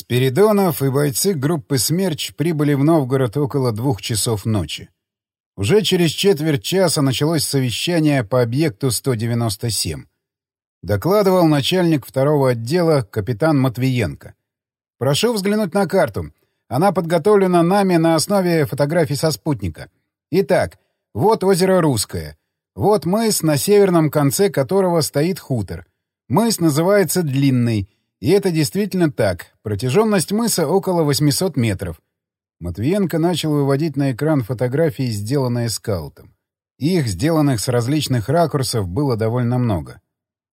Спиридонов и бойцы группы «Смерч» прибыли в Новгород около двух часов ночи. Уже через четверть часа началось совещание по объекту 197. Докладывал начальник второго отдела капитан Матвиенко. «Прошу взглянуть на карту. Она подготовлена нами на основе фотографий со спутника. Итак, вот озеро Русское. Вот мыс, на северном конце которого стоит хутор. Мыс называется Длинный — и это действительно так. Протяженность мыса около 800 метров. Матвиенко начал выводить на экран фотографии, сделанные скаутом. Их, сделанных с различных ракурсов, было довольно много.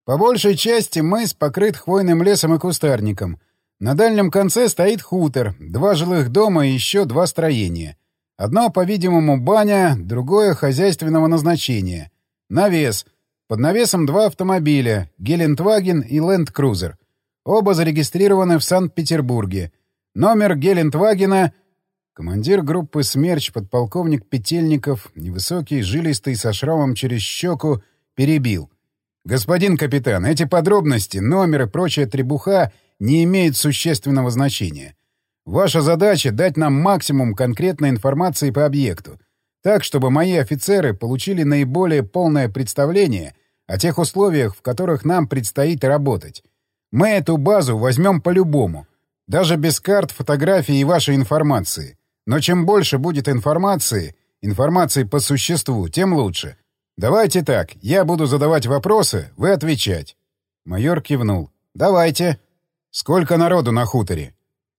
По большей части мыс покрыт хвойным лесом и кустарником. На дальнем конце стоит хутор, два жилых дома и еще два строения. Одно, по-видимому, баня, другое — хозяйственного назначения. Навес. Под навесом два автомобиля — Гелендваген и Ленд-Крузер — Оба зарегистрированы в Санкт-Петербурге. Номер Гелендвагена... Командир группы «Смерч», подполковник Петельников, невысокий, жилистый, со шрамом через щеку, перебил. «Господин капитан, эти подробности, номер и прочая требуха не имеют существенного значения. Ваша задача — дать нам максимум конкретной информации по объекту, так, чтобы мои офицеры получили наиболее полное представление о тех условиях, в которых нам предстоит работать. Мы эту базу возьмем по-любому. Даже без карт, фотографий и вашей информации. Но чем больше будет информации, информации по существу, тем лучше. Давайте так, я буду задавать вопросы, вы отвечать. Майор кивнул. Давайте. Сколько народу на хуторе?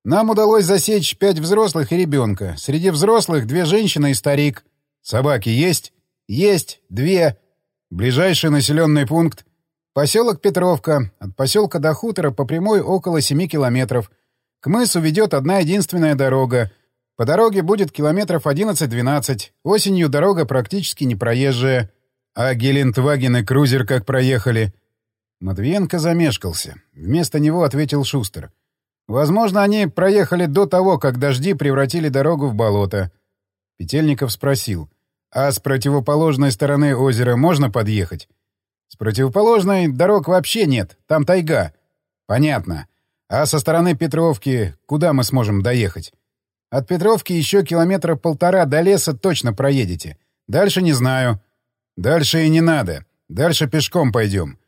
Нам удалось засечь пять взрослых и ребенка. Среди взрослых две женщины и старик. Собаки есть? Есть. Две. Ближайший населенный пункт? Поселок Петровка. От поселка до хутора по прямой около 7 километров. К мысу ведет одна единственная дорога. По дороге будет километров 11-12. Осенью дорога практически не проезжая. А Гелендваген и Крузер как проехали? Матвиенко замешкался. Вместо него ответил Шустер. Возможно, они проехали до того, как дожди превратили дорогу в болото. Петельников спросил. А с противоположной стороны озера можно подъехать? С противоположной дорог вообще нет, там тайга. Понятно. А со стороны Петровки куда мы сможем доехать? От Петровки еще километра полтора до леса точно проедете. Дальше не знаю. Дальше и не надо. Дальше пешком пойдем.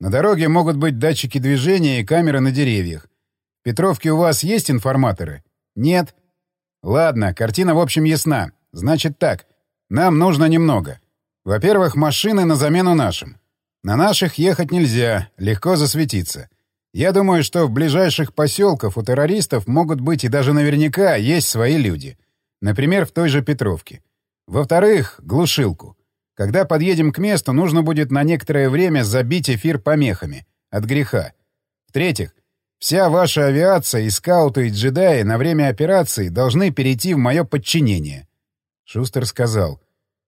На дороге могут быть датчики движения и камеры на деревьях. В Петровке у вас есть информаторы? Нет. Ладно, картина в общем ясна. Значит так. Нам нужно немного. Во-первых, машины на замену нашим. На наших ехать нельзя, легко засветиться. Я думаю, что в ближайших поселках у террористов могут быть и даже наверняка есть свои люди. Например, в той же Петровке. Во-вторых, глушилку. Когда подъедем к месту, нужно будет на некоторое время забить эфир помехами. От греха. В-третьих, вся ваша авиация и скауты и джедаи на время операции должны перейти в мое подчинение. Шустер сказал.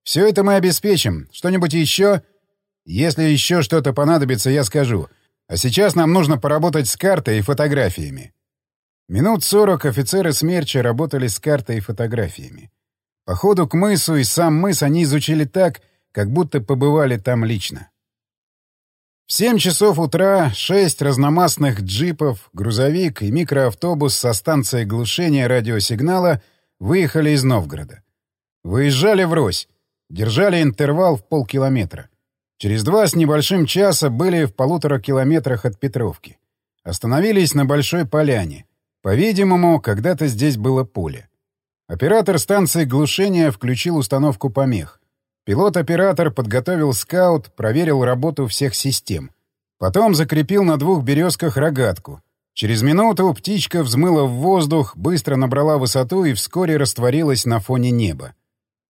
«Все это мы обеспечим. Что-нибудь еще?» Если еще что-то понадобится, я скажу. А сейчас нам нужно поработать с картой и фотографиями. Минут сорок офицеры смерча работали с картой и фотографиями. По ходу к мысу и сам мыс они изучили так, как будто побывали там лично. В семь часов утра шесть разномастных джипов, грузовик и микроавтобус со станцией глушения радиосигнала выехали из Новгорода. Выезжали врозь, держали интервал в полкилометра. Через два с небольшим часа были в полутора километрах от Петровки. Остановились на Большой Поляне. По-видимому, когда-то здесь было поле. Оператор станции глушения включил установку помех. Пилот-оператор подготовил скаут, проверил работу всех систем. Потом закрепил на двух березках рогатку. Через минуту птичка взмыла в воздух, быстро набрала высоту и вскоре растворилась на фоне неба.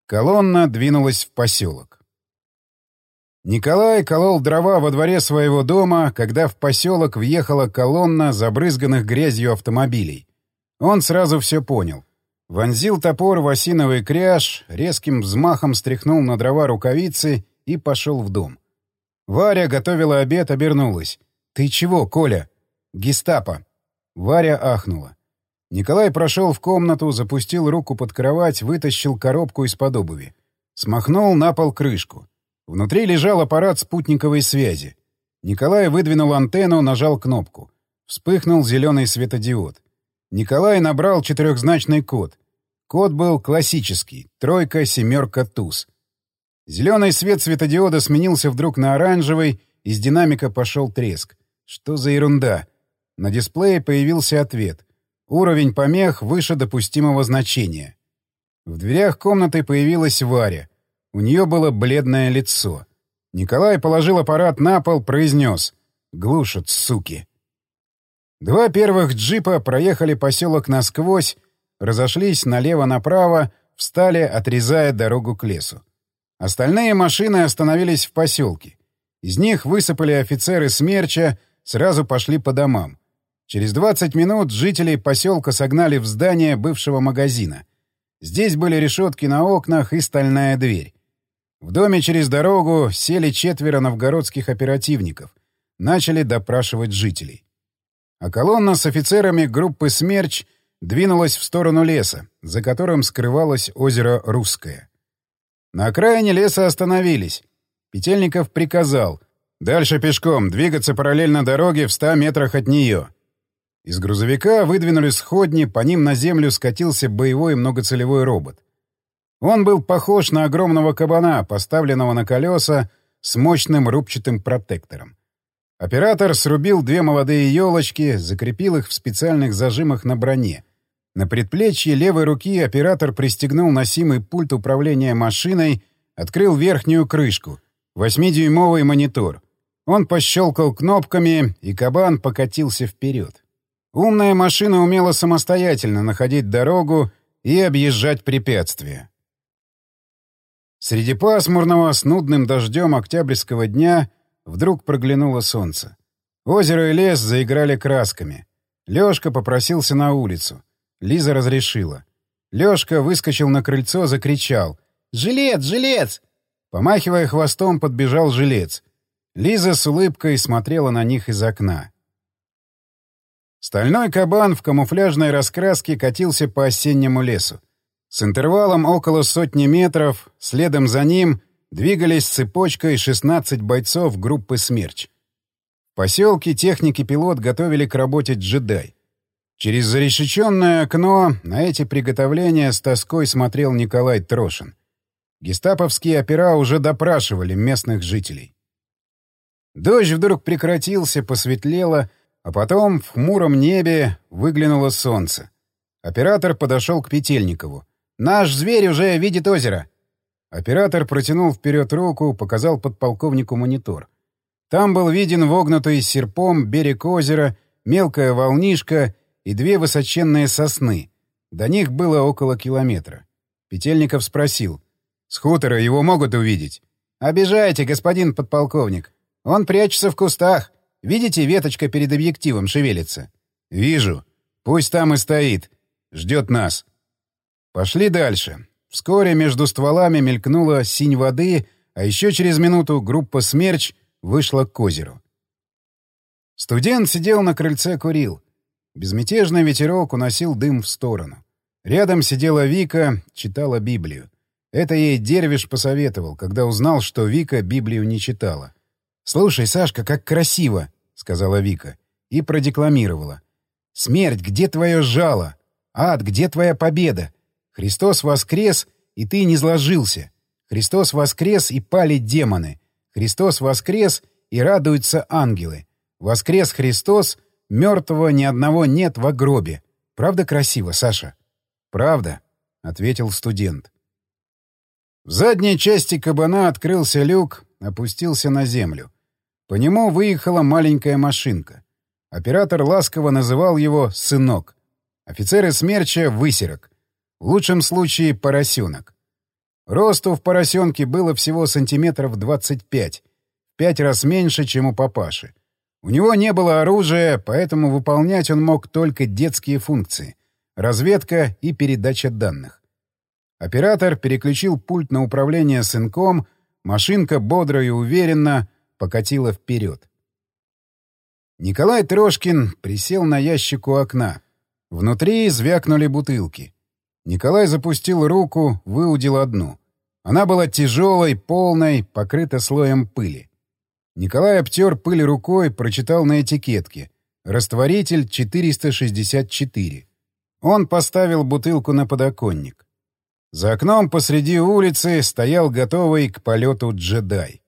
Колонна двинулась в поселок. Николай колол дрова во дворе своего дома, когда в поселок въехала колонна забрызганных грязью автомобилей. Он сразу все понял. Вонзил топор в осиновый кряж, резким взмахом стряхнул на дрова рукавицы и пошел в дом. Варя готовила обед, обернулась. «Ты чего, Коля?» «Гестапо». Варя ахнула. Николай прошел в комнату, запустил руку под кровать, вытащил коробку из-под обуви. Смахнул на пол крышку. Внутри лежал аппарат спутниковой связи. Николай выдвинул антенну, нажал кнопку. Вспыхнул зеленый светодиод. Николай набрал четырехзначный код. Код был классический — тройка, семерка, туз. Зеленый свет светодиода сменился вдруг на оранжевый, из динамика пошел треск. Что за ерунда? На дисплее появился ответ. Уровень помех выше допустимого значения. В дверях комнаты появилась Варя. У нее было бледное лицо. Николай положил аппарат на пол, произнес. «Глушат, суки!» Два первых джипа проехали поселок насквозь, разошлись налево-направо, встали, отрезая дорогу к лесу. Остальные машины остановились в поселке. Из них высыпали офицеры смерча, сразу пошли по домам. Через 20 минут жителей поселка согнали в здание бывшего магазина. Здесь были решетки на окнах и стальная дверь. В доме через дорогу сели четверо новгородских оперативников. Начали допрашивать жителей. А колонна с офицерами группы «Смерч» двинулась в сторону леса, за которым скрывалось озеро Русское. На окраине леса остановились. Петельников приказал «Дальше пешком, двигаться параллельно дороге в ста метрах от нее». Из грузовика выдвинули сходни, по ним на землю скатился боевой многоцелевой робот. Он был похож на огромного кабана, поставленного на колеса с мощным рубчатым протектором. Оператор срубил две молодые елочки, закрепил их в специальных зажимах на броне. На предплечье левой руки оператор пристегнул носимый пульт управления машиной, открыл верхнюю крышку — восьмидюймовый монитор. Он пощелкал кнопками, и кабан покатился вперед. Умная машина умела самостоятельно находить дорогу и объезжать препятствия. Среди пасмурного с нудным дождем октябрьского дня вдруг проглянуло солнце. Озеро и лес заиграли красками. Лёшка попросился на улицу. Лиза разрешила. Лёшка выскочил на крыльцо, закричал. «Жилец! Жилец!» Помахивая хвостом, подбежал жилец. Лиза с улыбкой смотрела на них из окна. Стальной кабан в камуфляжной раскраске катился по осеннему лесу. С интервалом около сотни метров, следом за ним двигались цепочкой 16 бойцов группы «Смерч». В поселке техники-пилот готовили к работе джедай. Через зарешеченное окно на эти приготовления с тоской смотрел Николай Трошин. Гестаповские опера уже допрашивали местных жителей. Дождь вдруг прекратился, посветлело, а потом в хмуром небе выглянуло солнце. Оператор подошел к Петельникову. «Наш зверь уже видит озеро!» Оператор протянул вперед руку, показал подполковнику монитор. Там был виден вогнутый серпом берег озера, мелкая волнишка и две высоченные сосны. До них было около километра. Петельников спросил. «С хутора его могут увидеть?» «Обижайте, господин подполковник. Он прячется в кустах. Видите, веточка перед объективом шевелится? Вижу. Пусть там и стоит. Ждет нас. Пошли дальше. Вскоре между стволами мелькнула синь воды, а еще через минуту группа «Смерч» вышла к озеру. Студент сидел на крыльце, курил. Безмятежный ветерок уносил дым в сторону. Рядом сидела Вика, читала Библию. Это ей Дервиш посоветовал, когда узнал, что Вика Библию не читала. «Слушай, Сашка, как красиво!» — сказала Вика. И продекламировала. «Смерть, где твое жало? Ад, где твоя победа? Христос воскрес, и ты не сложился. Христос воскрес, и пали демоны. Христос воскрес, и радуются ангелы. Воскрес Христос, мертвого ни одного нет в гробе. Правда красиво, Саша?» «Правда», — ответил студент. В задней части кабана открылся люк, опустился на землю. По нему выехала маленькая машинка. Оператор ласково называл его «сынок». Офицеры смерча — «высерок». В лучшем случае — «поросенок». Росту в поросенке было всего сантиметров 25, в пять раз меньше, чем у папаши. У него не было оружия, поэтому выполнять он мог только детские функции — разведка и передача данных. Оператор переключил пульт на управление сынком, машинка бодро и уверенно — покатила вперед. Николай Трошкин присел на ящик окна. Внутри звякнули бутылки. Николай запустил руку, выудил одну. Она была тяжелой, полной, покрыта слоем пыли. Николай обтер пыль рукой, прочитал на этикетке. Растворитель 464. Он поставил бутылку на подоконник. За окном посреди улицы стоял готовый к полету джедай.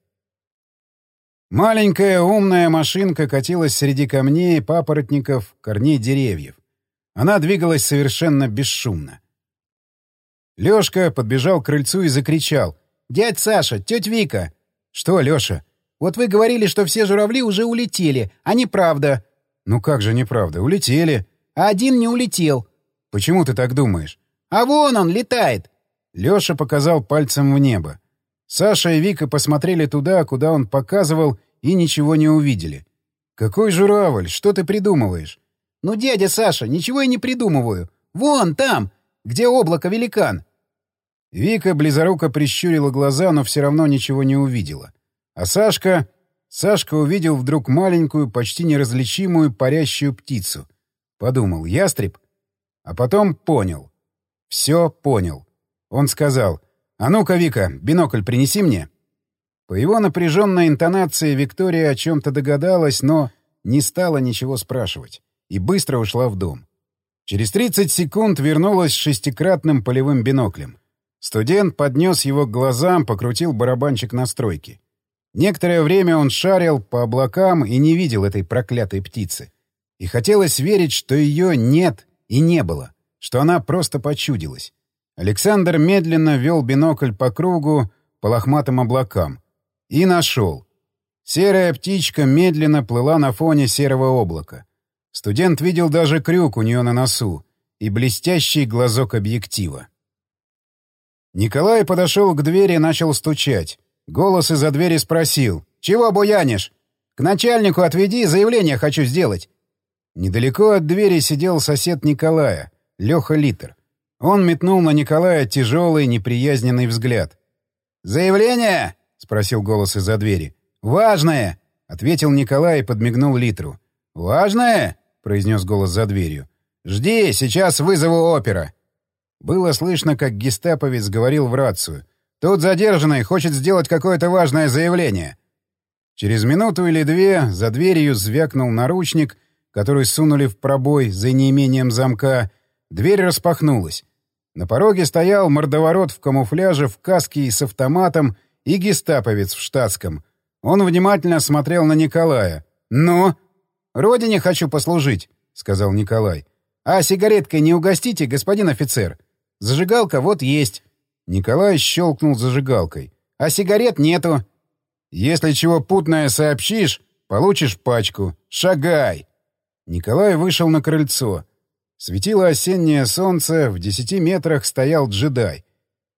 Маленькая умная машинка катилась среди камней, папоротников, корней деревьев. Она двигалась совершенно бесшумно. Лёшка подбежал к крыльцу и закричал. «Дядь Саша! Тётя Вика!» «Что, Лёша?» «Вот вы говорили, что все журавли уже улетели, а неправда». «Ну как же неправда? Улетели». «А один не улетел». «Почему ты так думаешь?» «А вон он, летает!» Лёша показал пальцем в небо. Саша и Вика посмотрели туда, куда он показывал, и ничего не увидели. «Какой журавль? Что ты придумываешь?» «Ну, дядя Саша, ничего я не придумываю. Вон там, где облако-великан». Вика близоруко прищурила глаза, но все равно ничего не увидела. А Сашка... Сашка увидел вдруг маленькую, почти неразличимую парящую птицу. Подумал, ястреб? А потом понял. Все понял. Он сказал, «А ну-ка, Вика, бинокль принеси мне». По его напряженной интонации Виктория о чем-то догадалась, но не стала ничего спрашивать и быстро ушла в дом. Через 30 секунд вернулась с шестикратным полевым биноклем. Студент поднес его к глазам, покрутил барабанчик настройки. Некоторое время он шарил по облакам и не видел этой проклятой птицы. И хотелось верить, что ее нет и не было, что она просто почудилась. Александр медленно вел бинокль по кругу, по лохматым облакам. И нашел. Серая птичка медленно плыла на фоне серого облака. Студент видел даже крюк у нее на носу и блестящий глазок объектива. Николай подошел к двери и начал стучать. Голос из-за двери спросил. «Чего буянишь? К начальнику отведи, заявление хочу сделать». Недалеко от двери сидел сосед Николая, Леха Литер. Он метнул на Николая тяжелый, неприязненный взгляд. «Заявление?» — спросил голос из-за двери. «Важное!» — ответил Николай и подмигнул Литру. «Важное?» — произнес голос за дверью. «Жди, сейчас вызову опера». Было слышно, как гестаповец говорил в рацию. «Тут задержанный хочет сделать какое-то важное заявление». Через минуту или две за дверью звякнул наручник, который сунули в пробой за неимением замка. Дверь распахнулась. На пороге стоял мордоворот в камуфляже, в каске и с автоматом, и гестаповец в штатском. Он внимательно смотрел на Николая. «Ну?» «Родине хочу послужить», — сказал Николай. «А сигареткой не угостите, господин офицер? Зажигалка вот есть». Николай щелкнул зажигалкой. «А сигарет нету». «Если чего путное сообщишь, получишь пачку. Шагай!» Николай вышел на крыльцо. Светило осеннее солнце, в десяти метрах стоял джедай.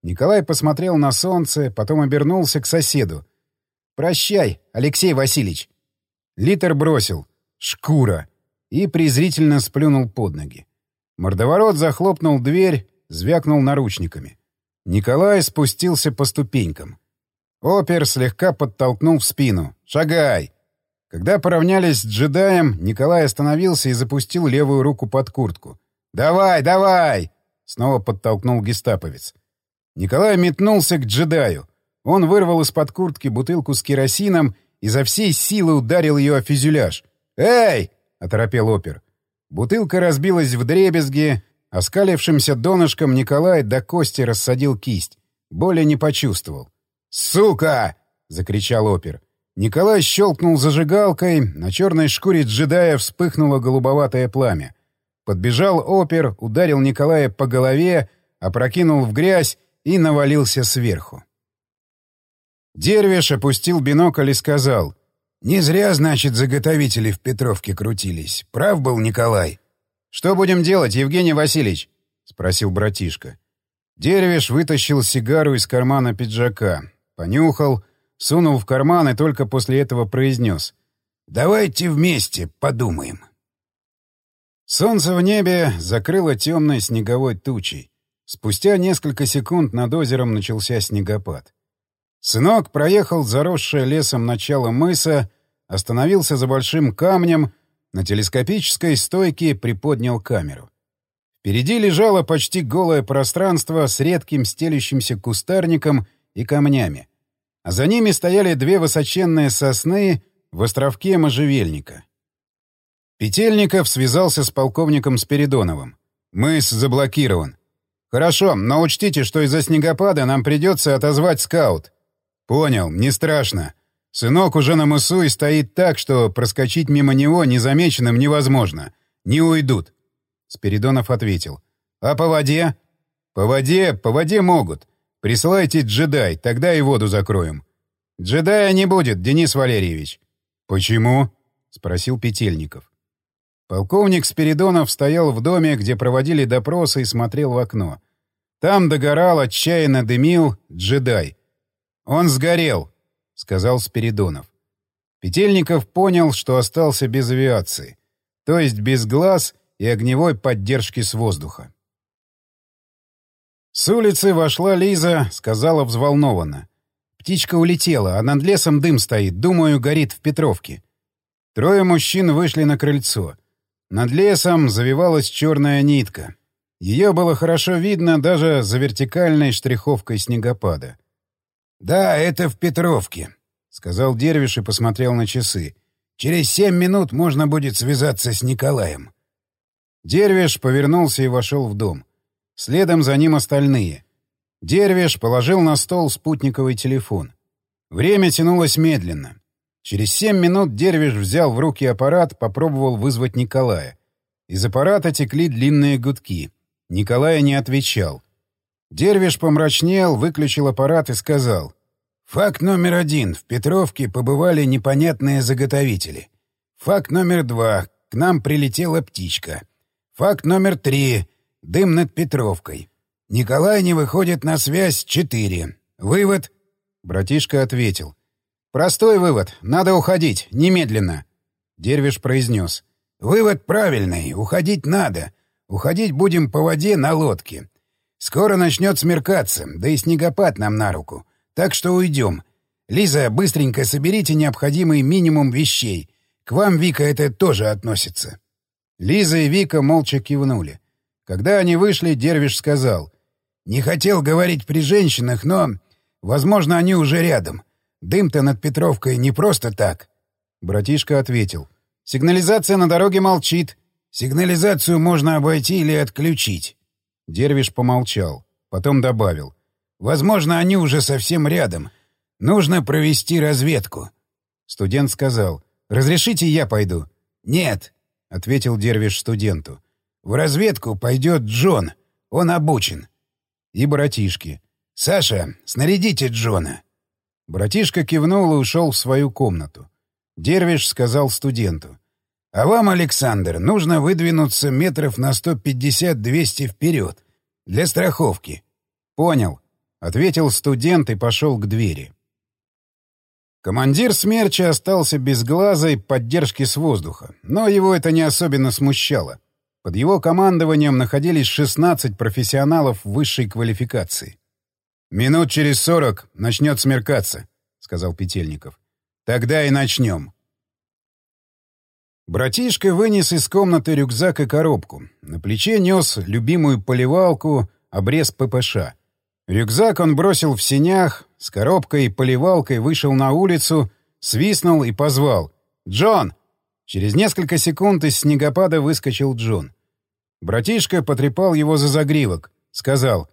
Николай посмотрел на солнце, потом обернулся к соседу. «Прощай, Алексей Васильевич». Литер бросил. Шкура! И презрительно сплюнул под ноги. Мордоворот захлопнул дверь, звякнул наручниками. Николай спустился по ступенькам. Опер слегка подтолкнул в спину. «Шагай!» Когда поравнялись с джедаем, Николай остановился и запустил левую руку под куртку. «Давай, давай!» — снова подтолкнул гестаповец. Николай метнулся к джедаю. Он вырвал из-под куртки бутылку с керосином и за всей силы ударил ее о фюзеляж. «Эй!» — оторопел опер. Бутылка разбилась в дребезги, оскалившимся донышком Николай до кости рассадил кисть. Боли не почувствовал. «Сука!» — закричал опер. Николай щелкнул зажигалкой, на черной шкуре джедая вспыхнуло голубоватое пламя. Подбежал опер, ударил Николая по голове, опрокинул в грязь и навалился сверху. Дервиш опустил бинокль и сказал — не зря, значит, заготовители в Петровке крутились. Прав был Николай. «Что будем делать, Евгений Васильевич?» — спросил братишка. Деревиш вытащил сигару из кармана пиджака, понюхал, сунул в карман и только после этого произнес. «Давайте вместе подумаем». Солнце в небе закрыло темной снеговой тучей. Спустя несколько секунд над озером начался снегопад. Сынок проехал заросшее лесом начало мыса, остановился за большим камнем, на телескопической стойке приподнял камеру. Впереди лежало почти голое пространство с редким стелющимся кустарником и камнями, а за ними стояли две высоченные сосны в островке можжевельника. Петельников связался с полковником Спиридоновым. Мыс заблокирован. Хорошо, но учтите, что из-за снегопада нам придется отозвать скаут. Понял, не страшно. Сынок уже на мысу и стоит так, что проскочить мимо него незамеченным невозможно. Не уйдут. Спиридонов ответил. А по воде? По воде, по воде могут. Присылайте джедай, тогда и воду закроем. Джедая не будет, Денис Валерьевич. Почему? Спросил Петельников. Полковник Спиридонов стоял в доме, где проводили допросы и смотрел в окно. Там догорал, отчаянно дымил джедай. «Он сгорел», — сказал Спиридонов. Петельников понял, что остался без авиации, то есть без глаз и огневой поддержки с воздуха. С улицы вошла Лиза, сказала взволнованно. «Птичка улетела, а над лесом дым стоит, думаю, горит в Петровке». Трое мужчин вышли на крыльцо. Над лесом завивалась черная нитка. Ее было хорошо видно даже за вертикальной штриховкой снегопада. «Да, это в Петровке», — сказал Дервиш и посмотрел на часы. «Через семь минут можно будет связаться с Николаем». Дервиш повернулся и вошел в дом. Следом за ним остальные. Дервиш положил на стол спутниковый телефон. Время тянулось медленно. Через семь минут Дервиш взял в руки аппарат, попробовал вызвать Николая. Из аппарата текли длинные гудки. Николая не отвечал. Дервиш помрачнел, выключил аппарат и сказал. «Факт номер один. В Петровке побывали непонятные заготовители. Факт номер два. К нам прилетела птичка. Факт номер три. Дым над Петровкой. Николай не выходит на связь. Четыре. Вывод?» Братишка ответил. «Простой вывод. Надо уходить. Немедленно». Дервиш произнес. «Вывод правильный. Уходить надо. Уходить будем по воде на лодке. Скоро начнет смеркаться, да и снегопад нам на руку. Так что уйдем. Лиза, быстренько соберите необходимый минимум вещей. К вам, Вика, это тоже относится. Лиза и Вика молча кивнули. Когда они вышли, Дервиш сказал. «Не хотел говорить при женщинах, но, возможно, они уже рядом. Дым-то над Петровкой не просто так». Братишка ответил. «Сигнализация на дороге молчит. Сигнализацию можно обойти или отключить. Дервиш помолчал, потом добавил. «Возможно, они уже совсем рядом. Нужно провести разведку». Студент сказал. «Разрешите, я пойду?» «Нет», — ответил Дервиш студенту. «В разведку пойдет Джон. Он обучен». И братишки. «Саша, снарядите Джона». Братишка кивнул и ушел в свою комнату. Дервиш сказал студенту. А вам, Александр, нужно выдвинуться метров на 150-200 вперед. Для страховки. Понял. Ответил студент и пошел к двери. Командир «Смерча» остался без глаза и поддержки с воздуха, но его это не особенно смущало. Под его командованием находились 16 профессионалов высшей квалификации. «Минут через сорок начнет смеркаться», — сказал Петельников. «Тогда и начнем». Братишка вынес из комнаты рюкзак и коробку. На плече нес любимую поливалку, обрез ППШ. Рюкзак он бросил в сенях, с коробкой и поливалкой вышел на улицу, свистнул и позвал. «Джон!» Через несколько секунд из снегопада выскочил Джон. Братишка потрепал его за загривок. Сказал.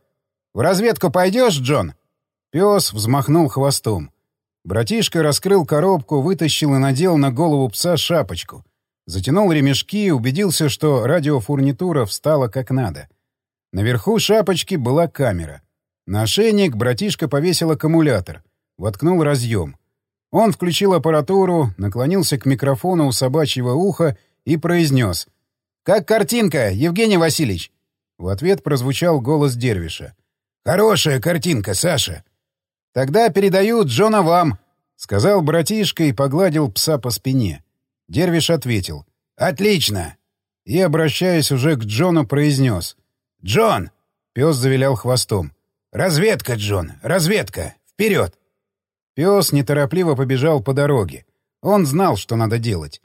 «В разведку пойдешь, Джон?» Пес взмахнул хвостом. Братишка раскрыл коробку, вытащил и надел на голову пса шапочку — Затянул ремешки убедился, что радиофурнитура встала как надо. Наверху шапочки была камера. На ошейник братишка повесил аккумулятор. Воткнул разъем. Он включил аппаратуру, наклонился к микрофону у собачьего уха и произнес. «Как картинка, Евгений Васильевич?» В ответ прозвучал голос Дервиша. «Хорошая картинка, Саша!» «Тогда передаю Джона вам», — сказал братишка и погладил пса по спине. Дервиш ответил. «Отлично!» И, обращаясь уже к Джону, произнес. «Джон!» — пес завилял хвостом. «Разведка, Джон! Разведка! Вперед!» Пес неторопливо побежал по дороге. Он знал, что надо делать.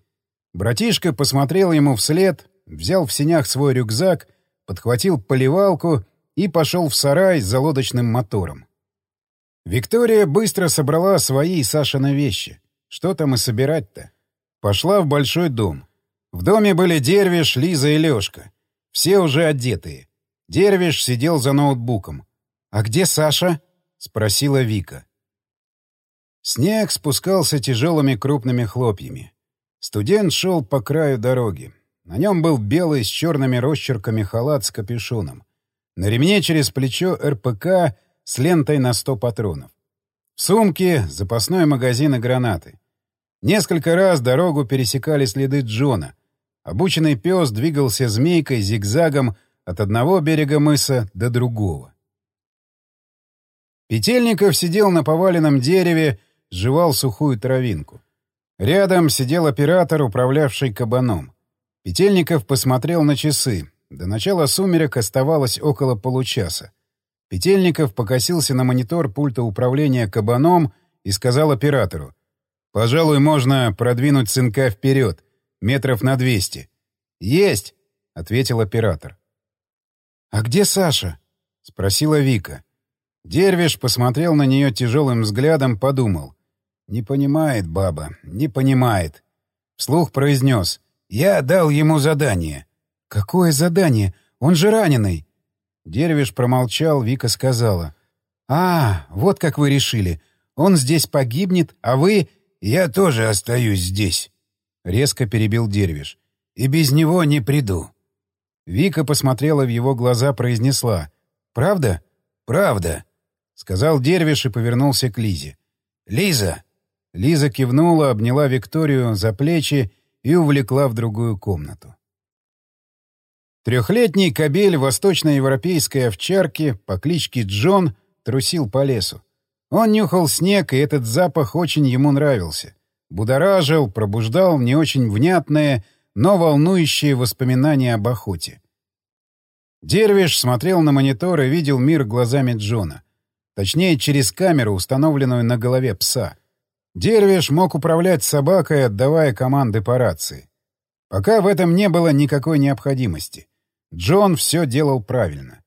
Братишка посмотрел ему вслед, взял в сенях свой рюкзак, подхватил поливалку и пошел в сарай с залодочным мотором. Виктория быстро собрала свои и Сашины вещи. Что там и собирать-то? Пошла в большой дом. В доме были Дервиш, Лиза и Лёшка. Все уже одетые. Дервиш сидел за ноутбуком. «А где Саша?» — спросила Вика. Снег спускался тяжелыми крупными хлопьями. Студент шел по краю дороги. На нем был белый с черными росчерками халат с капюшоном. На ремне через плечо РПК с лентой на сто патронов. В сумке запасной магазин и гранаты. Несколько раз дорогу пересекали следы Джона. Обученный пес двигался змейкой, зигзагом от одного берега мыса до другого. Петельников сидел на поваленном дереве, жевал сухую травинку. Рядом сидел оператор, управлявший кабаном. Петельников посмотрел на часы. До начала сумерек оставалось около получаса. Петельников покосился на монитор пульта управления кабаном и сказал оператору. «Пожалуй, можно продвинуть сынка вперед, метров на двести». «Есть!» — ответил оператор. «А где Саша?» — спросила Вика. Дервиш посмотрел на нее тяжелым взглядом, подумал. «Не понимает баба, не понимает». Вслух произнес. «Я дал ему задание». «Какое задание? Он же раненый». Дервиш промолчал, Вика сказала. «А, вот как вы решили. Он здесь погибнет, а вы...» «Я тоже остаюсь здесь», — резко перебил Дервиш. «И без него не приду». Вика посмотрела в его глаза, произнесла. «Правда?» «Правда», — сказал Дервиш и повернулся к Лизе. «Лиза!» Лиза кивнула, обняла Викторию за плечи и увлекла в другую комнату. Трехлетний кобель восточноевропейской овчарки по кличке Джон трусил по лесу. Он нюхал снег, и этот запах очень ему нравился. Будоражил, пробуждал не очень внятные, но волнующие воспоминания об охоте. Дервиш смотрел на монитор и видел мир глазами Джона. Точнее, через камеру, установленную на голове пса. Дервиш мог управлять собакой, отдавая команды по рации. Пока в этом не было никакой необходимости. Джон все делал правильно.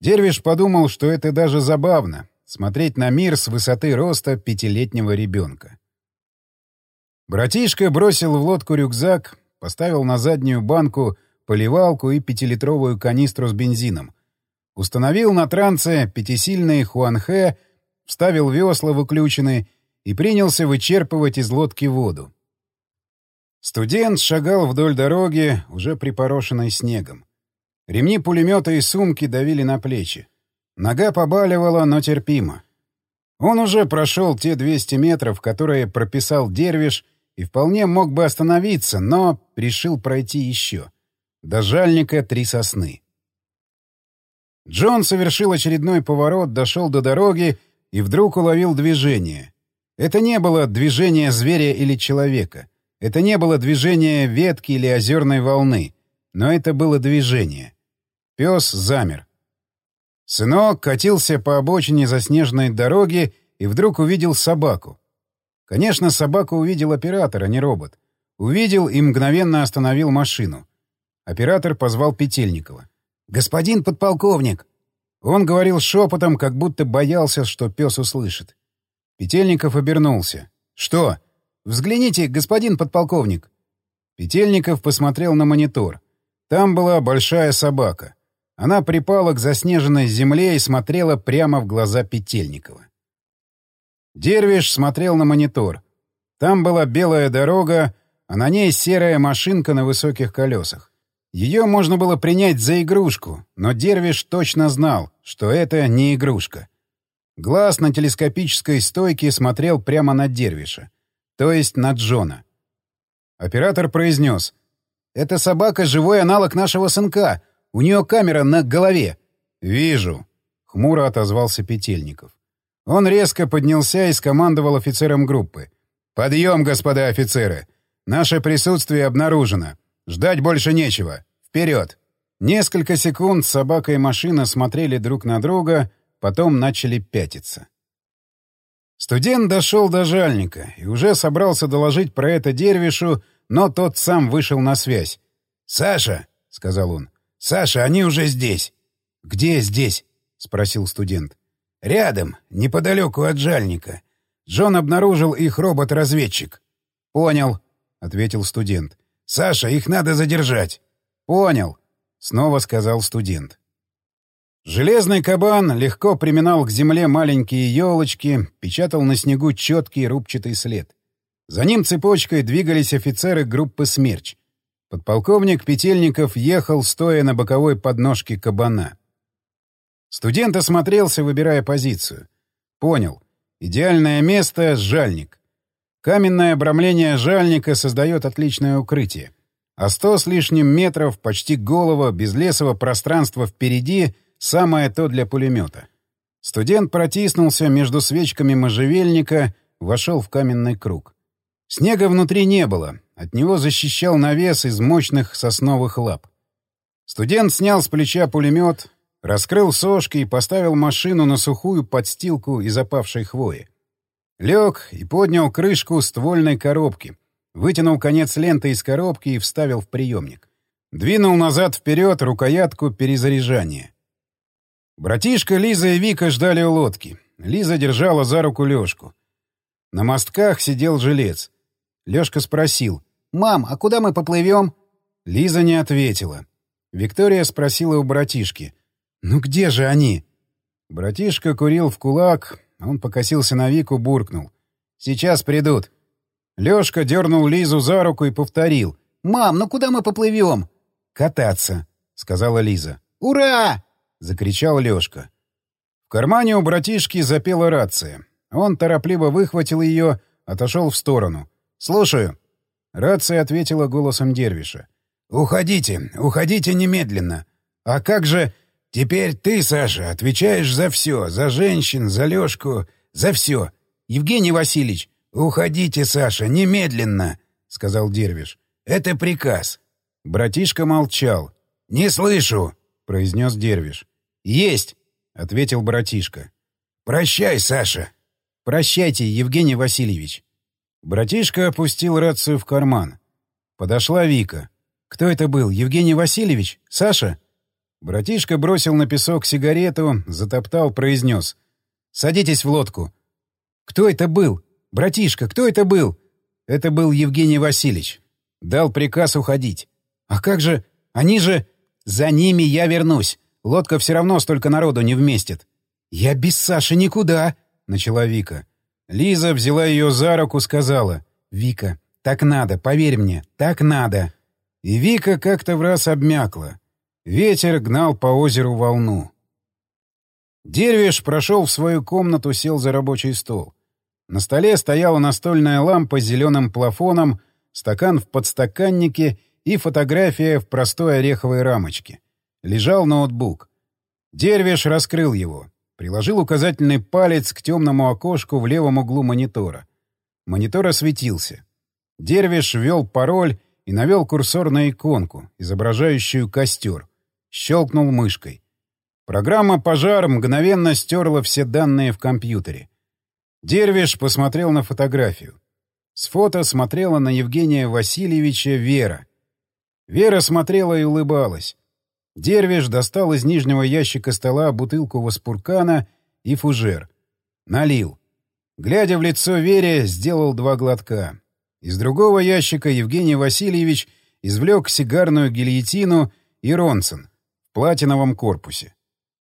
Дервиш подумал, что это даже забавно — смотреть на мир с высоты роста пятилетнего ребенка. Братишка бросил в лодку рюкзак, поставил на заднюю банку поливалку и пятилитровую канистру с бензином, Установил на трансе пятисильные хуанхэ, вставил весла выключенные и принялся вычерпывать из лодки воду. Студент шагал вдоль дороги, уже припорошенной снегом. Ремни пулемета и сумки давили на плечи. Нога побаливала, но терпимо. Он уже прошел те 200 метров, которые прописал Дервиш, и вполне мог бы остановиться, но решил пройти еще. До жальника три сосны. Джон совершил очередной поворот, дошел до дороги и вдруг уловил движение. Это не было движение зверя или человека. Это не было движение ветки или озерной волны. Но это было движение. Пес замер. Сынок катился по обочине заснеженной дороги и вдруг увидел собаку. Конечно, собаку увидел оператор, а не робот. Увидел и мгновенно остановил машину. Оператор позвал Петельникова. «Господин подполковник!» Он говорил шепотом, как будто боялся, что пес услышит. Петельников обернулся. «Что?» «Взгляните, господин подполковник!» Петельников посмотрел на монитор. Там была большая собака. Она припала к заснеженной земле и смотрела прямо в глаза Петельникова. Дервиш смотрел на монитор. Там была белая дорога, а на ней серая машинка на высоких колесах. Ее можно было принять за игрушку, но Дервиш точно знал, что это не игрушка. Глаз на телескопической стойке смотрел прямо на Дервиша, то есть на Джона. Оператор произнес. «Эта собака — живой аналог нашего сынка. У нее камера на голове». «Вижу», — хмуро отозвался Петельников. Он резко поднялся и скомандовал офицерам группы. «Подъем, господа офицеры! Наше присутствие обнаружено. Ждать больше нечего. Вперед!» Несколько секунд собака и машина смотрели друг на друга, потом начали пятиться. Студент дошел до жальника и уже собрался доложить про это Дервишу, но тот сам вышел на связь. «Саша!» — сказал он. «Саша, они уже здесь!» «Где здесь?» — спросил студент. «Рядом, неподалеку от жальника. Джон обнаружил их робот-разведчик». «Понял», — ответил студент. «Саша, их надо задержать». «Понял». снова сказал студент. Железный кабан легко приминал к земле маленькие елочки, печатал на снегу четкий рубчатый след. За ним цепочкой двигались офицеры группы «Смерч». Подполковник Петельников ехал, стоя на боковой подножке кабана. Студент осмотрелся, выбирая позицию. Понял. Идеальное место — жальник. Каменное обрамление жальника создает отличное укрытие. А сто с лишним метров, почти голого, безлесого пространства впереди — самое то для пулемета. Студент протиснулся между свечками можжевельника, вошел в каменный круг. Снега внутри не было, от него защищал навес из мощных сосновых лап. Студент снял с плеча пулемет, раскрыл сошки и поставил машину на сухую подстилку из опавшей хвои. Лег и поднял крышку ствольной коробки, вытянул конец ленты из коробки и вставил в приемник. Двинул назад-вперед рукоятку перезаряжания. Братишка Лиза и Вика ждали у лодки. Лиза держала за руку Лёшку. На мостках сидел жилец. Лёшка спросил. «Мам, а куда мы поплывем?» Лиза не ответила. Виктория спросила у братишки. «Ну где же они?» Братишка курил в кулак, он покосился на Вику, буркнул. «Сейчас придут». Лёшка дернул Лизу за руку и повторил. «Мам, ну куда мы поплывем?» «Кататься», — сказала Лиза. «Ура!» — закричал Лёшка. В кармане у братишки запела рация. Он торопливо выхватил ее, отошел в сторону. «Слушаю». Рация ответила голосом Дервиша. «Уходите, уходите немедленно. А как же...» Теперь ты, Саша, отвечаешь за все, за женщин, за Лешку, за все. Евгений Васильевич, уходите, Саша, немедленно, — сказал Дервиш. Это приказ. Братишка молчал. Не слышу, — произнес Дервиш. Есть, — ответил братишка. Прощай, Саша. Прощайте, Евгений Васильевич. Братишка опустил рацию в карман. Подошла Вика. Кто это был, Евгений Васильевич? Саша? — Братишка бросил на песок сигарету, затоптал, произнес. «Садитесь в лодку». «Кто это был? Братишка, кто это был?» «Это был Евгений Васильевич. Дал приказ уходить». «А как же? Они же...» «За ними я вернусь. Лодка все равно столько народу не вместит». «Я без Саши никуда», — начала Вика. Лиза взяла ее за руку, сказала. «Вика, так надо, поверь мне, так надо». И Вика как-то в раз обмякла. Ветер гнал по озеру волну. Дервиш прошел в свою комнату, сел за рабочий стол. На столе стояла настольная лампа с зеленым плафоном, стакан в подстаканнике и фотография в простой ореховой рамочке. Лежал ноутбук. Дервиш раскрыл его. Приложил указательный палец к темному окошку в левом углу монитора. Монитор осветился. Дервиш ввел пароль и навел курсор на иконку, изображающую костер. Щелкнул мышкой. Программа «Пожар» мгновенно стерла все данные в компьютере. Дервиш посмотрел на фотографию. С фото смотрела на Евгения Васильевича Вера. Вера смотрела и улыбалась. Дервиш достал из нижнего ящика стола бутылку васпуркана и фужер. Налил. Глядя в лицо Вере, сделал два глотка. Из другого ящика Евгений Васильевич извлек сигарную гильотину и ронсон — платиновом корпусе.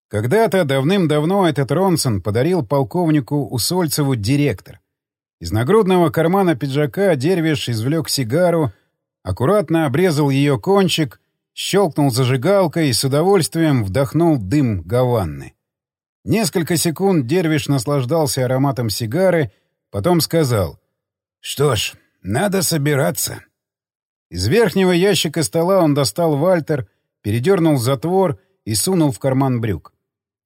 Когда-то давным-давно этот Ронсон подарил полковнику Усольцеву директор. Из нагрудного кармана пиджака Дервиш извлек сигару, аккуратно обрезал ее кончик, щелкнул зажигалкой и с удовольствием вдохнул дым гаванны. Несколько секунд Дервиш наслаждался ароматом сигары, потом сказал «Что ж, надо собираться». Из верхнего ящика стола он достал Вальтер передернул затвор и сунул в карман брюк.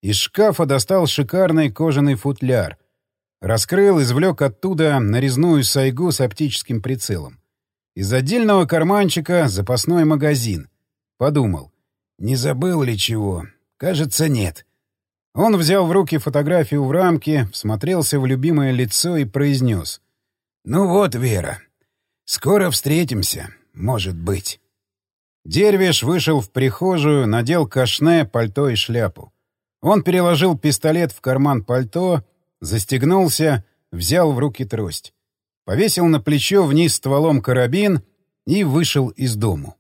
Из шкафа достал шикарный кожаный футляр. Раскрыл, извлек оттуда нарезную сайгу с оптическим прицелом. Из отдельного карманчика запасной магазин. Подумал. Не забыл ли чего? Кажется, нет. Он взял в руки фотографию в рамке, всмотрелся в любимое лицо и произнес. «Ну вот, Вера, скоро встретимся, может быть». Дервиш вышел в прихожую, надел кашне, пальто и шляпу. Он переложил пистолет в карман пальто, застегнулся, взял в руки трость. Повесил на плечо вниз стволом карабин и вышел из дому.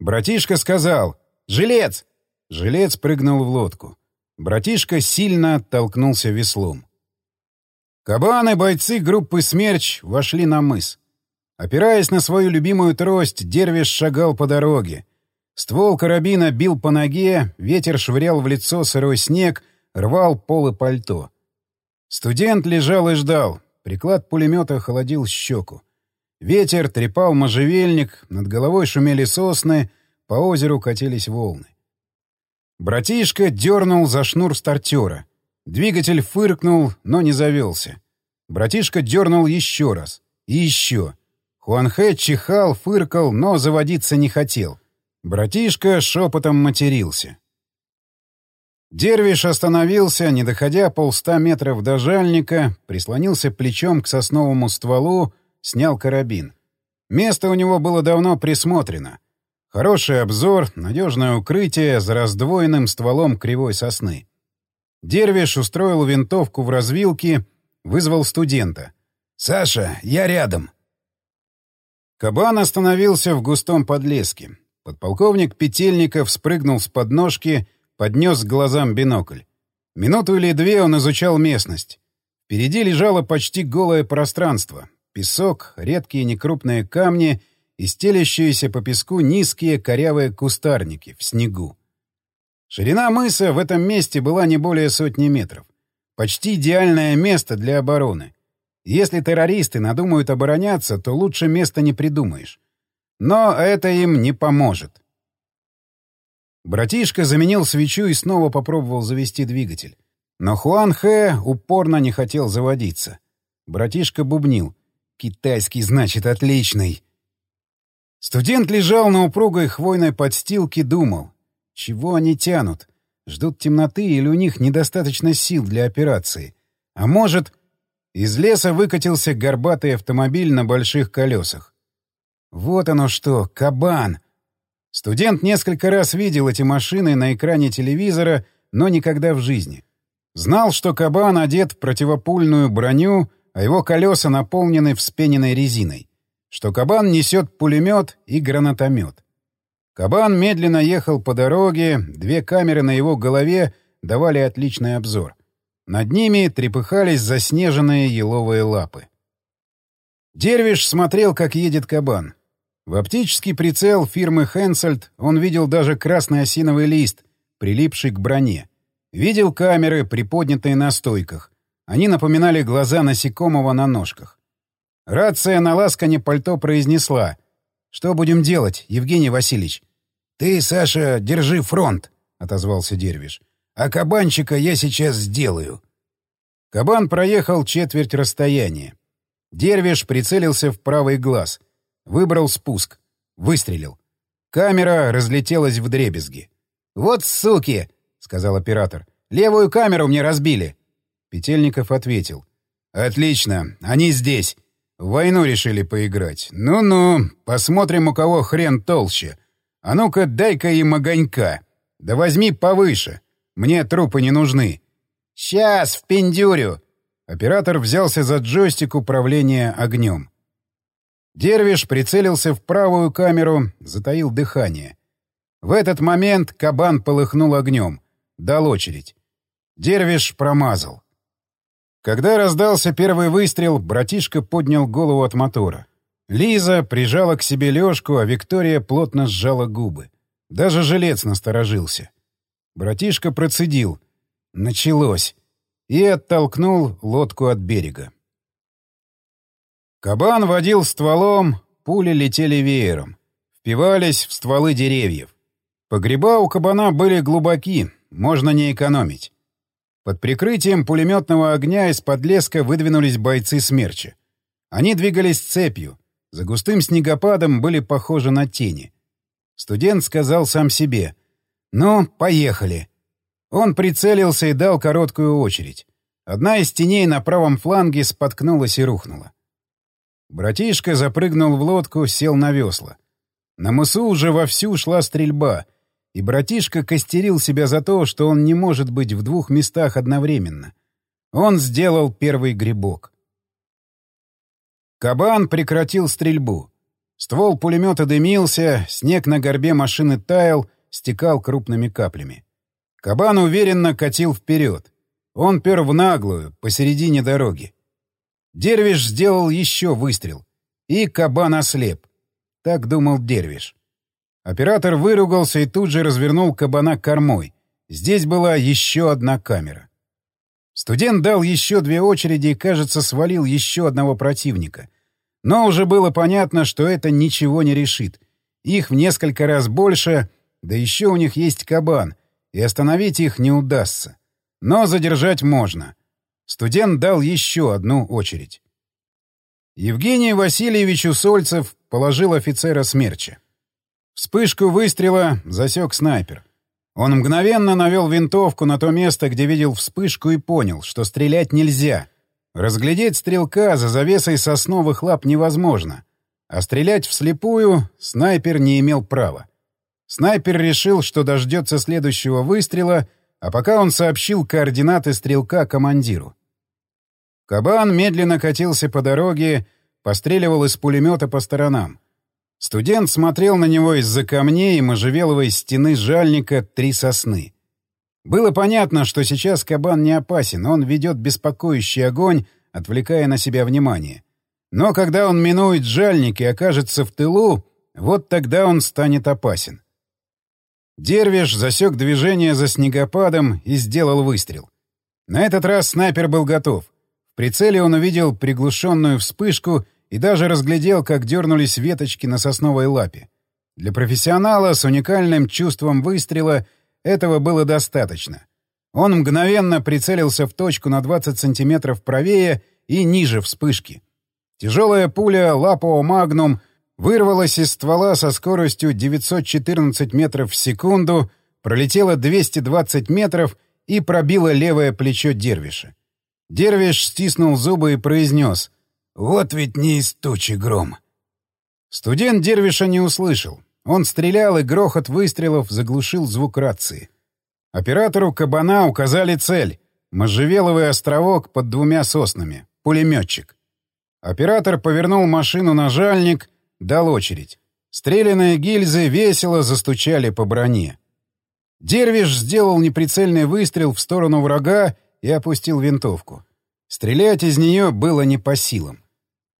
Братишка сказал, Жилец!» Жилец прыгнул в лодку. Братишка сильно оттолкнулся веслом. Кабаны, бойцы группы «Смерч» вошли на мыс. Опираясь на свою любимую трость, Дервиш шагал по дороге. Ствол карабина бил по ноге, ветер швырял в лицо сырой снег, рвал полы пальто. Студент лежал и ждал. Приклад пулемета холодил щеку. Ветер трепал можжевельник, над головой шумели сосны, по озеру катились волны. Братишка дернул за шнур стартера. Двигатель фыркнул, но не завелся. Братишка дернул еще раз. И еще. Хуанхэ чихал, фыркал, но заводиться не хотел. Братишка шепотом матерился. Дервиш остановился, не доходя полста метров до жальника, прислонился плечом к сосновому стволу, снял карабин. Место у него было давно присмотрено. Хороший обзор, надежное укрытие за раздвоенным стволом кривой сосны. Дервиш устроил винтовку в развилке, вызвал студента. «Саша, я рядом!» Кабан остановился в густом подлеске. Подполковник Петельников спрыгнул с подножки, поднес к глазам бинокль. Минуту или две он изучал местность. Впереди лежало почти голое пространство. Песок, редкие некрупные камни и стелящиеся по песку низкие корявые кустарники в снегу. Ширина мыса в этом месте была не более сотни метров. Почти идеальное место для обороны. Если террористы надумают обороняться, то лучше места не придумаешь. Но это им не поможет. Братишка заменил свечу и снова попробовал завести двигатель. Но Хуан Хэ упорно не хотел заводиться. Братишка бубнил. «Китайский, значит, отличный». Студент лежал на упругой хвойной подстилке, думал. Чего они тянут? Ждут темноты или у них недостаточно сил для операции? А может, из леса выкатился горбатый автомобиль на больших колесах. Вот оно что, кабан! Студент несколько раз видел эти машины на экране телевизора, но никогда в жизни. Знал, что кабан одет в противопульную броню, а его колеса наполнены вспененной резиной. Что кабан несет пулемет и гранатомет. Кабан медленно ехал по дороге, две камеры на его голове давали отличный обзор. Над ними трепыхались заснеженные еловые лапы. Дервиш смотрел, как едет кабан. В оптический прицел фирмы «Хенсельд» он видел даже красный осиновый лист, прилипший к броне. Видел камеры, приподнятые на стойках. Они напоминали глаза насекомого на ножках. Рация на ласкане пальто произнесла. «Что будем делать, Евгений Васильевич?» «Ты, Саша, держи фронт», — отозвался Дервиш. А кабанчика я сейчас сделаю. Кабан проехал четверть расстояния. Дервиш прицелился в правый глаз. Выбрал спуск. Выстрелил. Камера разлетелась в дребезги. «Вот суки!» — сказал оператор. «Левую камеру мне разбили!» Петельников ответил. «Отлично, они здесь. В войну решили поиграть. Ну-ну, посмотрим, у кого хрен толще. А ну-ка, дай-ка им огонька. Да возьми повыше. Мне трупы не нужны. Сейчас, в пиндюрю. Оператор взялся за джойстик управления огнем. Дервиш прицелился в правую камеру, затаил дыхание. В этот момент кабан полыхнул огнем. Дал очередь. Дервиш промазал. Когда раздался первый выстрел, братишка поднял голову от мотора. Лиза прижала к себе Лёшку, а Виктория плотно сжала губы. Даже жилец насторожился. Братишка процедил. Началось. И оттолкнул лодку от берега. Кабан водил стволом, пули летели веером. Впивались в стволы деревьев. Погреба у кабана были глубоки, можно не экономить. Под прикрытием пулеметного огня из-под леска выдвинулись бойцы смерча. Они двигались цепью. За густым снегопадом были похожи на тени. Студент сказал сам себе. «Ну, поехали». Он прицелился и дал короткую очередь. Одна из теней на правом фланге споткнулась и рухнула. Братишка запрыгнул в лодку, сел на весла. На мысу уже вовсю шла стрельба, и братишка костерил себя за то, что он не может быть в двух местах одновременно. Он сделал первый грибок. Кабан прекратил стрельбу. Ствол пулемета дымился, снег на горбе машины таял, стекал крупными каплями. Кабан уверенно катил вперед. Он пер в наглую, посередине дороги. Дервиш сделал еще выстрел. И кабан ослеп. Так думал Дервиш. Оператор выругался и тут же развернул кабана кормой. Здесь была еще одна камера. Студент дал еще две очереди и, кажется, свалил еще одного противника. Но уже было понятно, что это ничего не решит. Их в несколько раз больше, да еще у них есть кабан, и остановить их не удастся. Но задержать можно. Студент дал еще одну очередь. Евгений Васильевич Усольцев положил офицера смерча. Вспышку выстрела засек снайпер. Он мгновенно навел винтовку на то место, где видел вспышку, и понял, что стрелять нельзя. Разглядеть стрелка за завесой сосновых лап невозможно. А стрелять вслепую снайпер не имел права. Снайпер решил, что дождется следующего выстрела, а пока он сообщил координаты стрелка командиру. Кабан медленно катился по дороге, постреливал из пулемета по сторонам. Студент смотрел на него из-за камней и можжевеловой стены жальника «Три сосны». Было понятно, что сейчас кабан не опасен, он ведет беспокоящий огонь, отвлекая на себя внимание. Но когда он минует жальник и окажется в тылу, вот тогда он станет опасен. Дервиш засек движение за снегопадом и сделал выстрел. На этот раз снайпер был готов. В прицеле он увидел приглушенную вспышку и даже разглядел, как дернулись веточки на сосновой лапе. Для профессионала с уникальным чувством выстрела этого было достаточно. Он мгновенно прицелился в точку на 20 сантиметров правее и ниже вспышки. Тяжелая пуля Лапо Магнум вырвалась из ствола со скоростью 914 метров в секунду, пролетела 220 метров и пробила левое плечо Дервиша. Дервиш стиснул зубы и произнес «Вот ведь не из тучи гром». Студент Дервиша не услышал. Он стрелял, и грохот выстрелов заглушил звук рации. Оператору кабана указали цель — Можжевеловый островок под двумя соснами, пулеметчик. Оператор повернул машину на жальник, дал очередь. Стреляные гильзы весело застучали по броне. Дервиш сделал неприцельный выстрел в сторону врага и опустил винтовку. Стрелять из нее было не по силам.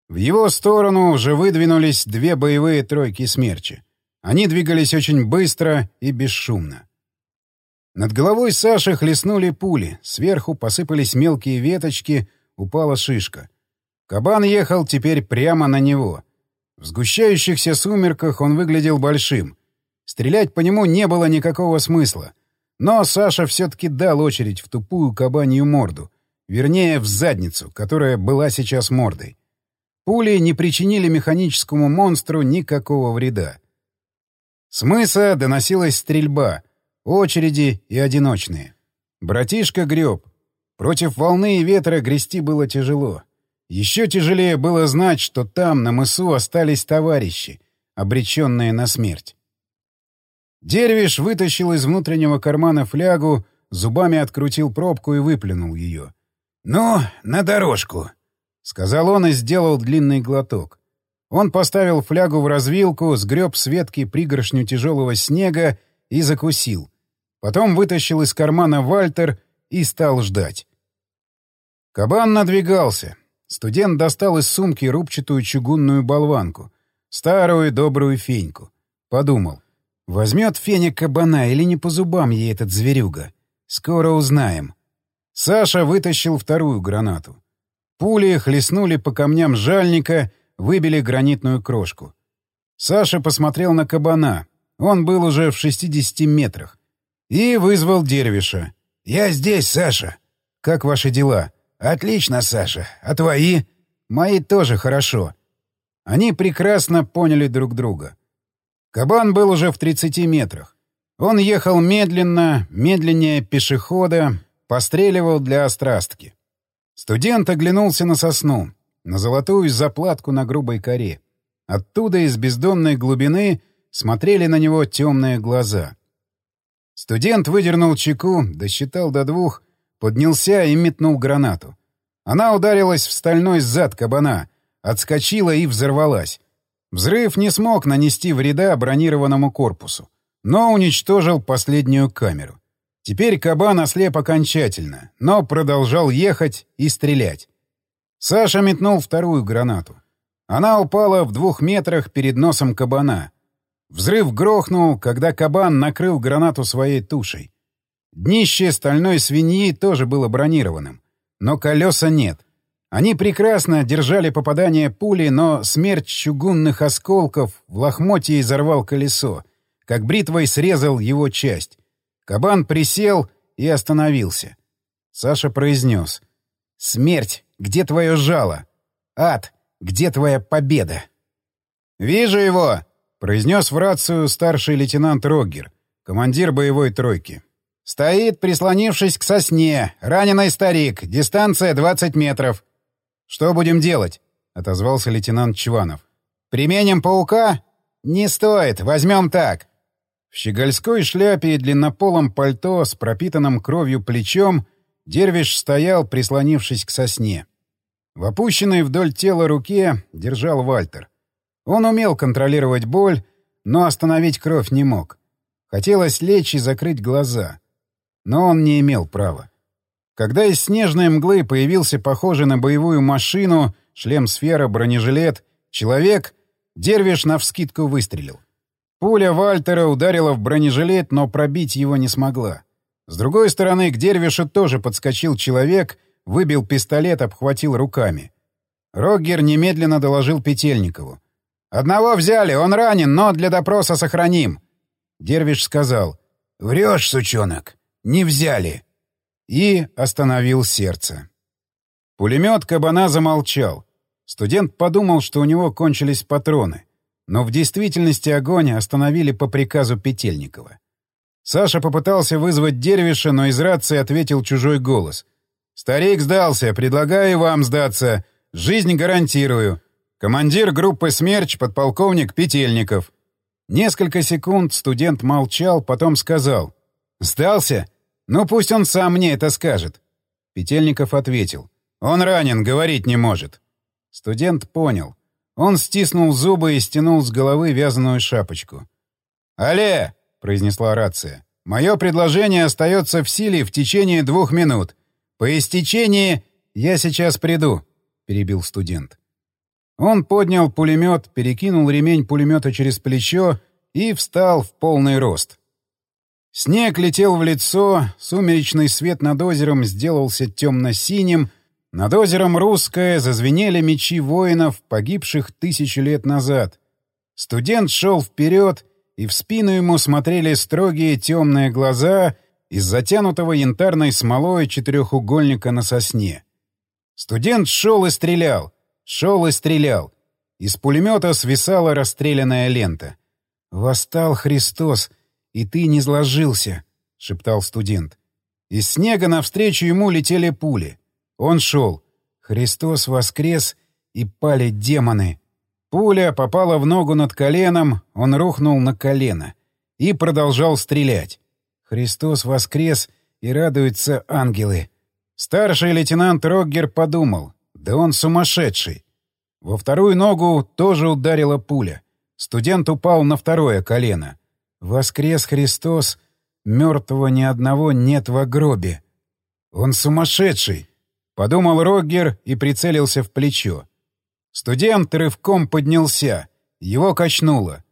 В его сторону уже выдвинулись две боевые тройки смерчи. Они двигались очень быстро и бесшумно. Над головой Саши хлестнули пули, сверху посыпались мелкие веточки, упала шишка. Кабан ехал теперь прямо на него. В сгущающихся сумерках он выглядел большим. Стрелять по нему не было никакого смысла. Но Саша все-таки дал очередь в тупую кабанью морду. Вернее, в задницу, которая была сейчас мордой. Пули не причинили механическому монстру никакого вреда. С мыса доносилась стрельба, очереди и одиночные. Братишка греб. Против волны и ветра грести было тяжело. Еще тяжелее было знать, что там, на мысу, остались товарищи, обреченные на смерть. Дервиш вытащил из внутреннего кармана флягу, зубами открутил пробку и выплюнул ее. «Ну, на дорожку», — сказал он и сделал длинный глоток. Он поставил флягу в развилку, сгреб с ветки пригоршню тяжелого снега и закусил. Потом вытащил из кармана Вальтер и стал ждать. Кабан надвигался. Студент достал из сумки рубчатую чугунную болванку. Старую добрую феньку. Подумал. Возьмет феня кабана или не по зубам ей этот зверюга. Скоро узнаем. Саша вытащил вторую гранату. Пули хлестнули по камням жальника выбили гранитную крошку. Саша посмотрел на кабана. Он был уже в 60 метрах. И вызвал Дервиша. «Я здесь, Саша. Как ваши дела?» «Отлично, Саша. А твои?» «Мои тоже хорошо». Они прекрасно поняли друг друга. Кабан был уже в 30 метрах. Он ехал медленно, медленнее пешехода, постреливал для острастки. Студент оглянулся на сосну на золотую заплатку на грубой коре. Оттуда из бездонной глубины смотрели на него темные глаза. Студент выдернул чеку, досчитал до двух, поднялся и метнул гранату. Она ударилась в стальной зад кабана, отскочила и взорвалась. Взрыв не смог нанести вреда бронированному корпусу. но уничтожил последнюю камеру. Теперь кабан ослеп окончательно, но продолжал ехать и стрелять. Саша метнул вторую гранату. Она упала в двух метрах перед носом кабана. Взрыв грохнул, когда кабан накрыл гранату своей тушей. Днище стальной свиньи тоже было бронированным, но колеса нет. Они прекрасно держали попадание пули, но смерть чугунных осколков в лохмотье изорвал колесо, как бритвой срезал его часть. Кабан присел и остановился. Саша произнес. «Смерть, где твое жало? Ад, где твоя победа?» «Вижу его!» — произнес в рацию старший лейтенант Роггер, командир боевой тройки. «Стоит, прислонившись к сосне. Раненый старик. Дистанция 20 метров. «Что будем делать?» — отозвался лейтенант Чванов. «Применим паука?» «Не стоит. Возьмем так». В щегольской шляпе и длиннополом пальто с пропитанным кровью плечом Дервиш стоял, прислонившись к сосне. В опущенной вдоль тела руке держал Вальтер. Он умел контролировать боль, но остановить кровь не мог. Хотелось лечь и закрыть глаза. Но он не имел права. Когда из снежной мглы появился похожий на боевую машину, шлем-сфера, бронежилет, человек, Дервиш навскидку выстрелил. Пуля Вальтера ударила в бронежилет, но пробить его не смогла. С другой стороны, к Дервишу тоже подскочил человек, выбил пистолет, обхватил руками. Роггер немедленно доложил Петельникову. «Одного взяли, он ранен, но для допроса сохраним». Дервиш сказал. «Врешь, сучонок, не взяли» и остановил сердце. Пулемет кабана замолчал. Студент подумал, что у него кончились патроны, но в действительности огонь остановили по приказу Петельникова. Саша попытался вызвать Дервиша, но из рации ответил чужой голос. «Старик сдался, предлагаю вам сдаться. Жизнь гарантирую. Командир группы «Смерч» подполковник Петельников». Несколько секунд студент молчал, потом сказал. «Сдался? «Ну, пусть он сам мне это скажет». Петельников ответил. «Он ранен, говорить не может». Студент понял. Он стиснул зубы и стянул с головы вязаную шапочку. «Алле!» — произнесла рация. «Мое предложение остается в силе в течение двух минут. По истечении я сейчас приду», — перебил студент. Он поднял пулемет, перекинул ремень пулемета через плечо и встал в полный рост. Снег летел в лицо, сумеречный свет над озером сделался темно-синим, над озером Русское зазвенели мечи воинов, погибших тысячу лет назад. Студент шел вперед, и в спину ему смотрели строгие темные глаза из затянутого янтарной смолой четырехугольника на сосне. Студент шел и стрелял, шел и стрелял. Из пулемета свисала расстрелянная лента. «Восстал Христос!» и ты не сложился», — шептал студент. Из снега навстречу ему летели пули. Он шел. Христос воскрес, и пали демоны. Пуля попала в ногу над коленом, он рухнул на колено. И продолжал стрелять. Христос воскрес, и радуются ангелы. Старший лейтенант Роггер подумал, да он сумасшедший. Во вторую ногу тоже ударила пуля. Студент упал на второе колено. Воскрес Христос, мертвого ни одного нет в гробе. Он сумасшедший, — подумал Роггер и прицелился в плечо. Студент рывком поднялся, его качнуло.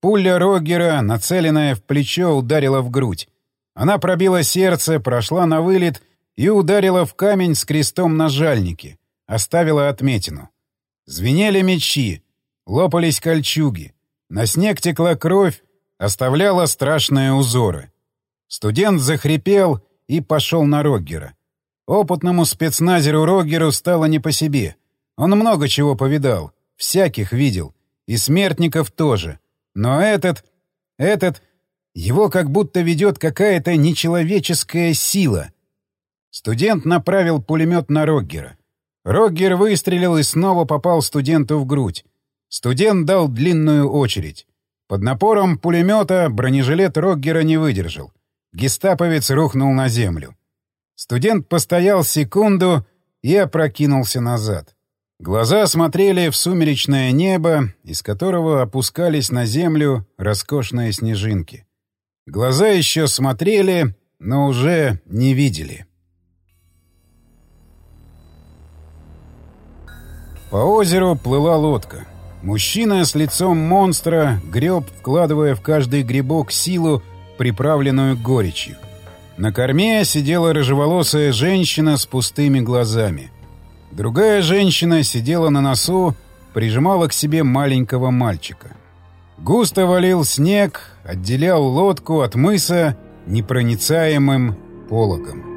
Пуля Роггера, нацеленная в плечо, ударила в грудь. Она пробила сердце, прошла на вылет и ударила в камень с крестом на жальнике, оставила отметину. Звенели мечи, лопались кольчуги. На снег текла кровь, оставляла страшные узоры. Студент захрипел и пошел на Роггера. Опытному спецназеру Роггеру стало не по себе. Он много чего повидал, всяких видел, и смертников тоже. Но этот... этот... Его как будто ведет какая-то нечеловеческая сила. Студент направил пулемет на Роггера. Роггер выстрелил и снова попал студенту в грудь. Студент дал длинную очередь. Под напором пулемета бронежилет Роггера не выдержал. Гестаповец рухнул на землю. Студент постоял секунду и опрокинулся назад. Глаза смотрели в сумеречное небо, из которого опускались на землю роскошные снежинки. Глаза еще смотрели, но уже не видели. По озеру плыла лодка. Мужчина с лицом монстра греб, вкладывая в каждый грибок силу, приправленную горечью. На корме сидела рыжеволосая женщина с пустыми глазами. Другая женщина сидела на носу, прижимала к себе маленького мальчика. Густо валил снег, отделял лодку от мыса непроницаемым пологом.